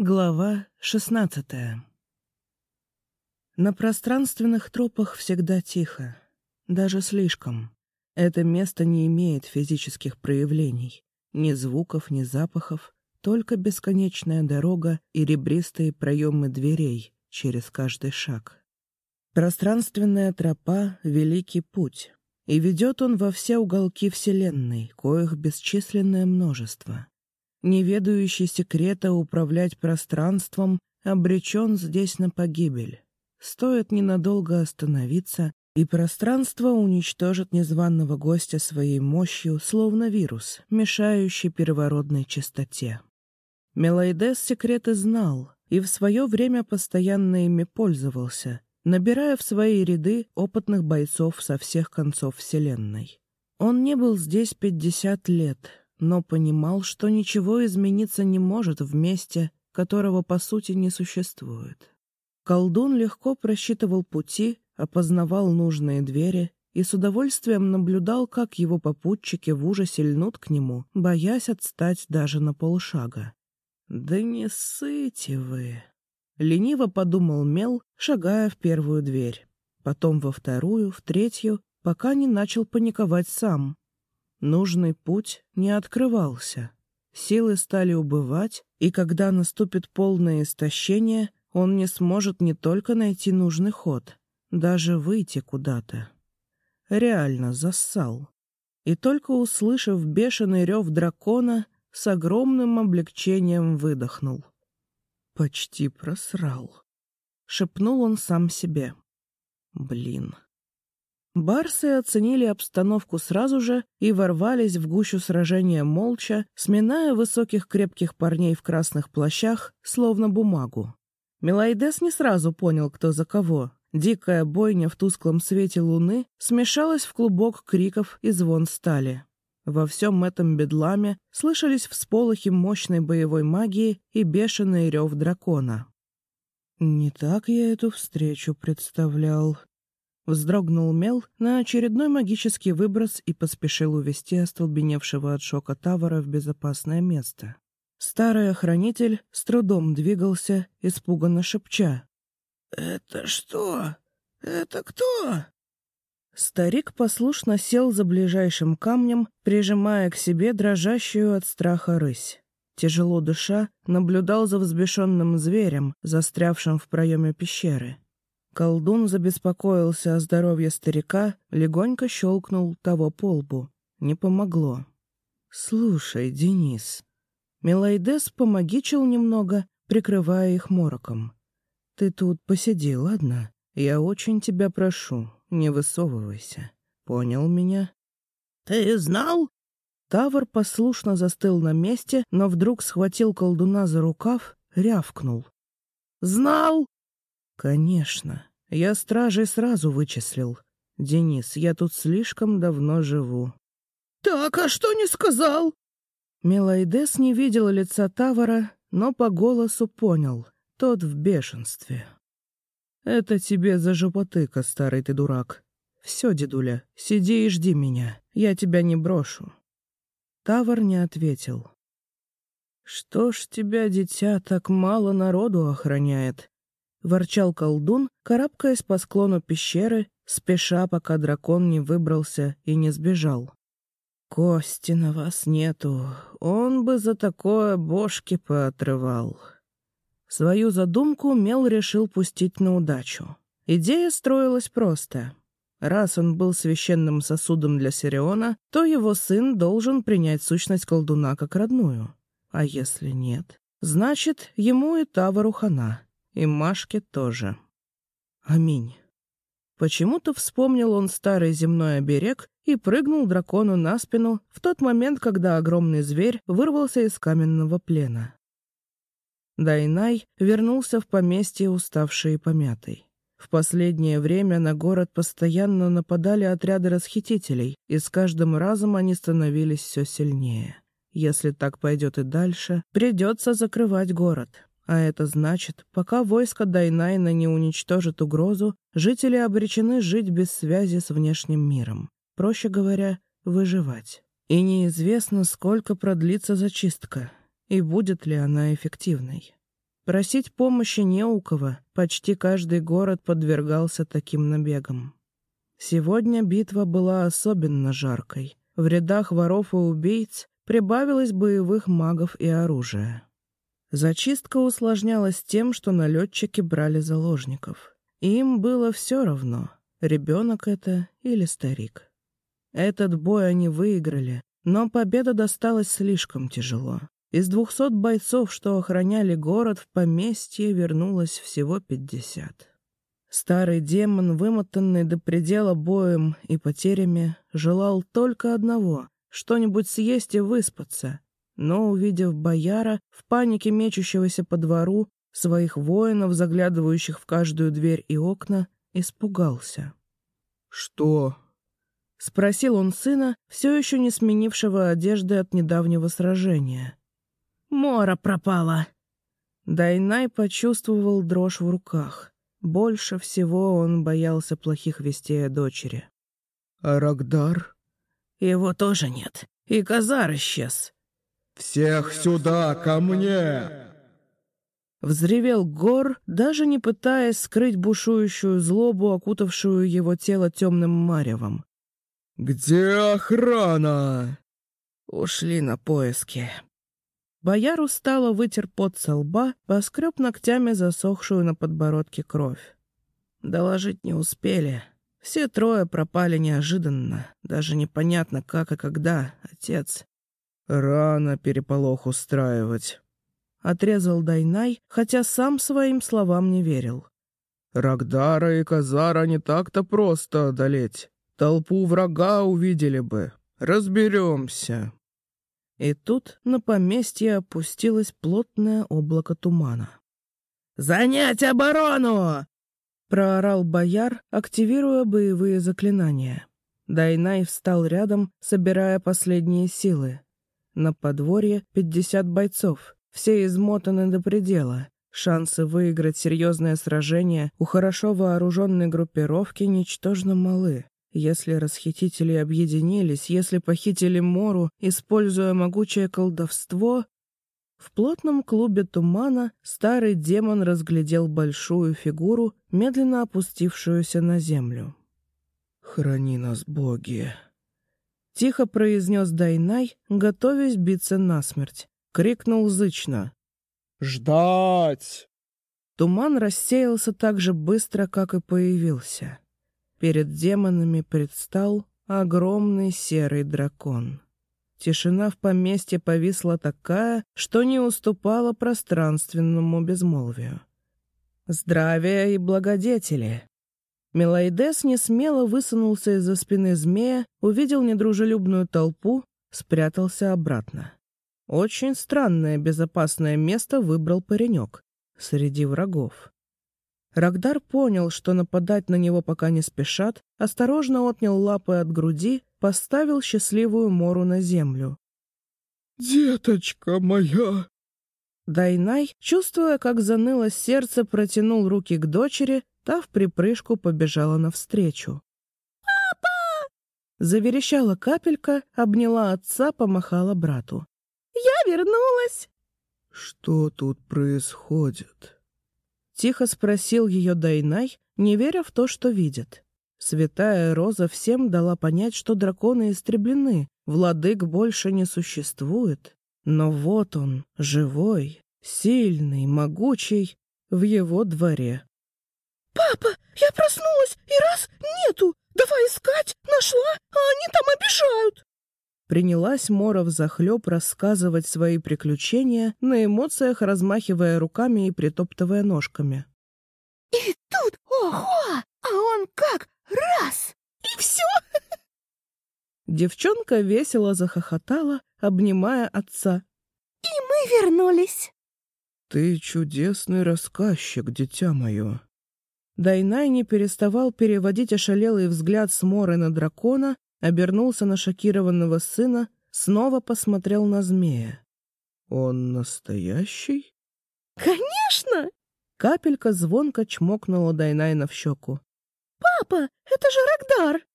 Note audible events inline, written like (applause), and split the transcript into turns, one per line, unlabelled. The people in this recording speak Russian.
Глава шестнадцатая На пространственных тропах всегда тихо, даже слишком. Это место не имеет физических проявлений, ни звуков, ни запахов, только бесконечная дорога и ребристые проемы дверей через каждый шаг. Пространственная тропа — великий путь, и ведет он во все уголки Вселенной, коих бесчисленное множество. Неведающий секрета управлять пространством обречен здесь на погибель. Стоит ненадолго остановиться, и пространство уничтожит незваного гостя своей мощью, словно вирус, мешающий первородной чистоте. Мелайдес секреты знал и в свое время постоянно ими пользовался, набирая в свои ряды опытных бойцов со всех концов Вселенной. Он не был здесь пятьдесят лет, но понимал, что ничего измениться не может в месте, которого по сути не существует. Колдун легко просчитывал пути, опознавал нужные двери и с удовольствием наблюдал, как его попутчики в ужасе льнут к нему, боясь отстать даже на полшага. «Да не ссыте вы!» — лениво подумал Мел, шагая в первую дверь, потом во вторую, в третью, пока не начал паниковать сам. Нужный путь не открывался. Силы стали убывать, и когда наступит полное истощение, он не сможет не только найти нужный ход, даже выйти куда-то. Реально зассал. И только услышав бешеный рев дракона, с огромным облегчением выдохнул. Почти просрал. Шепнул он сам себе. Блин. Барсы оценили обстановку сразу же и ворвались в гущу сражения молча, сминая высоких крепких парней в красных плащах, словно бумагу. Мелайдес не сразу понял, кто за кого. Дикая бойня в тусклом свете луны смешалась в клубок криков и звон стали. Во всем этом бедламе слышались всполохи мощной боевой магии и бешеный рев дракона. «Не так я эту встречу представлял», Вздрогнул Мел на очередной магический выброс и поспешил увести остолбеневшего от шока Тавара в безопасное место. Старый охранитель с трудом двигался, испуганно шепча. «Это что? Это кто?» Старик послушно сел за ближайшим камнем, прижимая к себе дрожащую от страха рысь. Тяжело дыша, наблюдал за взбешенным зверем, застрявшим в проеме пещеры. Колдун забеспокоился о здоровье старика, легонько щелкнул того по лбу. Не помогло. «Слушай, Денис...» Мелайдес помогичил немного, прикрывая их мороком. «Ты тут посиди, ладно? Я очень тебя прошу, не высовывайся. Понял меня?»
«Ты знал?»
Тавр послушно застыл на месте, но вдруг схватил колдуна за рукав, рявкнул.
«Знал?»
«Конечно. Я стражей сразу вычислил. Денис, я тут слишком давно живу.
Так, а что не сказал?
Мелайдес не видел лица Тавара, но по голосу понял. Тот в бешенстве. Это тебе за жопотыка, старый ты дурак. Все, дедуля, сиди и жди меня. Я тебя не брошу. Тавар не ответил. Что ж тебя, дитя, так мало народу охраняет? — ворчал колдун, карабкаясь по склону пещеры, спеша, пока дракон не выбрался и не сбежал. «Кости на вас нету, он бы за такое бошки поотрывал». Свою задумку Мел решил пустить на удачу. Идея строилась просто. Раз он был священным сосудом для Сириона, то его сын должен принять сущность колдуна как родную. А если нет, значит, ему и Тавару хана. И Машке тоже. Аминь. Почему-то вспомнил он старый земной оберег и прыгнул дракону на спину в тот момент, когда огромный зверь вырвался из каменного плена. Дайнайн вернулся в поместье уставший и помятый. В последнее время на город постоянно нападали отряды расхитителей, и с каждым разом они становились все сильнее. Если так пойдет и дальше, придется закрывать город. А это значит, пока войско Дайнайна не уничтожит угрозу, жители обречены жить без связи с внешним миром. Проще говоря, выживать. И неизвестно, сколько продлится зачистка, и будет ли она эффективной. Просить помощи не у кого, почти каждый город подвергался таким набегам. Сегодня битва была особенно жаркой. В рядах воров и убийц прибавилось боевых магов и оружия. Зачистка усложнялась тем, что налетчики брали заложников. Им было все равно, ребенок это или старик. Этот бой они выиграли, но победа досталась слишком тяжело. Из двухсот бойцов, что охраняли город, в поместье вернулось всего пятьдесят. Старый демон, вымотанный до предела боем и потерями, желал только одного — что-нибудь съесть и выспаться. Но, увидев бояра, в панике мечущегося по двору, своих воинов, заглядывающих в каждую дверь и окна, испугался.
«Что?»
— спросил он сына, все еще не сменившего одежды от недавнего сражения.
«Мора пропала!»
Дайнай почувствовал дрожь в руках. Больше всего он боялся плохих вестей о дочери.
«А Рагдар?»
«Его тоже нет. И Казар исчез».
«Всех сюда, ко мне!»
Взревел Гор, даже не пытаясь скрыть бушующую злобу, окутавшую его тело темным маревом.
«Где охрана?»
Ушли на поиски. Бояр устало вытер пот со лба, поскреб ногтями засохшую на подбородке кровь. Доложить не успели. Все трое пропали неожиданно. Даже непонятно, как и когда. Отец.
Рано переполох устраивать.
Отрезал Дайнай, хотя сам своим словам не верил.
Рагдара и Казара не так-то просто одолеть. Толпу врага увидели бы. Разберемся.
И тут на поместье опустилось плотное облако тумана.
«Занять оборону!»
— проорал бояр, активируя боевые заклинания. Дайнай встал рядом, собирая последние силы. На подворье пятьдесят бойцов, все измотаны до предела. Шансы выиграть серьезное сражение у хорошо вооруженной группировки ничтожно малы. Если расхитители объединились, если похитили Мору, используя могучее колдовство... В плотном клубе тумана старый демон разглядел большую фигуру, медленно опустившуюся на землю.
«Храни нас, боги!»
Тихо произнес Дайнай, готовясь биться насмерть. Крикнул зычно.
«Ждать!»
Туман рассеялся так же быстро, как и появился. Перед демонами предстал огромный серый дракон. Тишина в поместье повисла такая, что не уступала пространственному безмолвию. Здравия и благодетели! Мелайдес несмело высунулся из-за спины змея, увидел недружелюбную толпу, спрятался обратно. Очень странное безопасное место выбрал паренек среди врагов. Рагдар понял, что нападать на него пока не спешат, осторожно отнял лапы от груди, поставил счастливую Мору на землю.
«Деточка моя!»
Дайнай, чувствуя, как заныло сердце, протянул руки к дочери, та в припрыжку побежала навстречу.
«Папа!»
Заверещала капелька, обняла отца, помахала брату.
«Я вернулась!»
«Что тут происходит?»
Тихо спросил ее Дайнай, не веря в то, что видит. Святая Роза всем дала понять, что драконы истреблены, владык больше не существует. Но вот он, живой, сильный, могучий, в его дворе.
«Папа, я проснулась, и раз нету! Давай искать! Нашла, а они там обижают!»
Принялась Мора взахлеб рассказывать свои приключения, на эмоциях размахивая руками и притоптывая ножками.
«И тут, ого! А он как? Раз! И все!» (laughs)
Девчонка весело захохотала, обнимая отца.
«И мы вернулись!»
«Ты чудесный рассказчик, дитя мое!»
Дайнай не переставал переводить ошалелый взгляд с Моры на дракона, обернулся на шокированного сына, снова посмотрел на змея.
«Он настоящий?»
«Конечно!»
Капелька звонко чмокнула Дайнайна в щеку.
«Папа, это же Рагдар!»